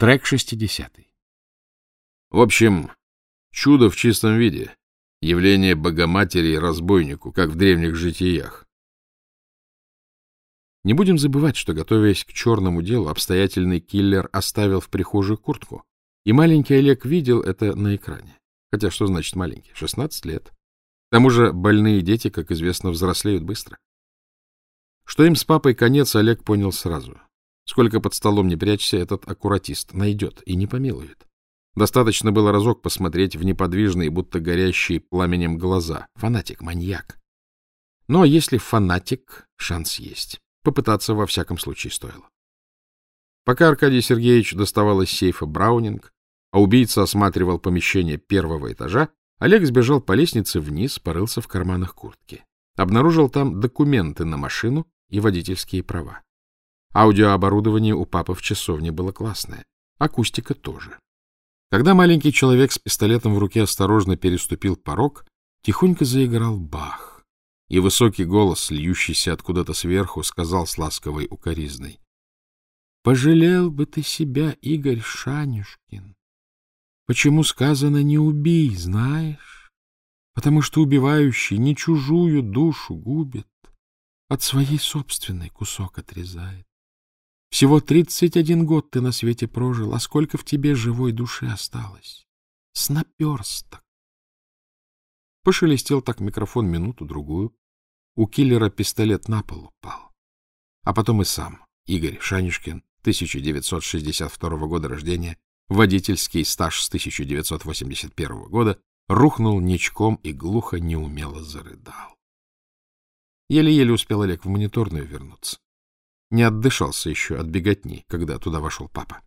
Трек 60. В общем, чудо в чистом виде. Явление Богоматери и разбойнику, как в древних житиях. Не будем забывать, что, готовясь к черному делу, обстоятельный киллер оставил в прихожей куртку, и маленький Олег видел это на экране. Хотя что значит маленький? 16 лет. К тому же больные дети, как известно, взрослеют быстро. Что им с папой конец, Олег понял сразу. Сколько под столом не прячься, этот аккуратист найдет и не помилует. Достаточно было разок посмотреть в неподвижные, будто горящие пламенем глаза. Фанатик, маньяк. Но если фанатик, шанс есть. Попытаться во всяком случае стоило. Пока Аркадий Сергеевич доставал из сейфа Браунинг, а убийца осматривал помещение первого этажа, Олег сбежал по лестнице вниз, порылся в карманах куртки. Обнаружил там документы на машину и водительские права. Аудиооборудование у папы в часовне было классное, акустика тоже. Когда маленький человек с пистолетом в руке осторожно переступил порог, тихонько заиграл бах, и высокий голос, льющийся откуда-то сверху, сказал с ласковой укоризной. — Пожалел бы ты себя, Игорь Шанюшкин. Почему сказано «не убий», знаешь? Потому что убивающий не чужую душу губит, от своей собственной кусок отрезает. Всего тридцать один год ты на свете прожил, а сколько в тебе живой души осталось? С наперсток. Пошелестел так микрофон минуту-другую. У киллера пистолет на пол упал. А потом и сам, Игорь Шанишкин, 1962 года рождения, водительский стаж с 1981 года, рухнул ничком и глухо неумело зарыдал. Еле-еле успел Олег в мониторную вернуться. Не отдышался еще от беготни, когда туда вошел папа.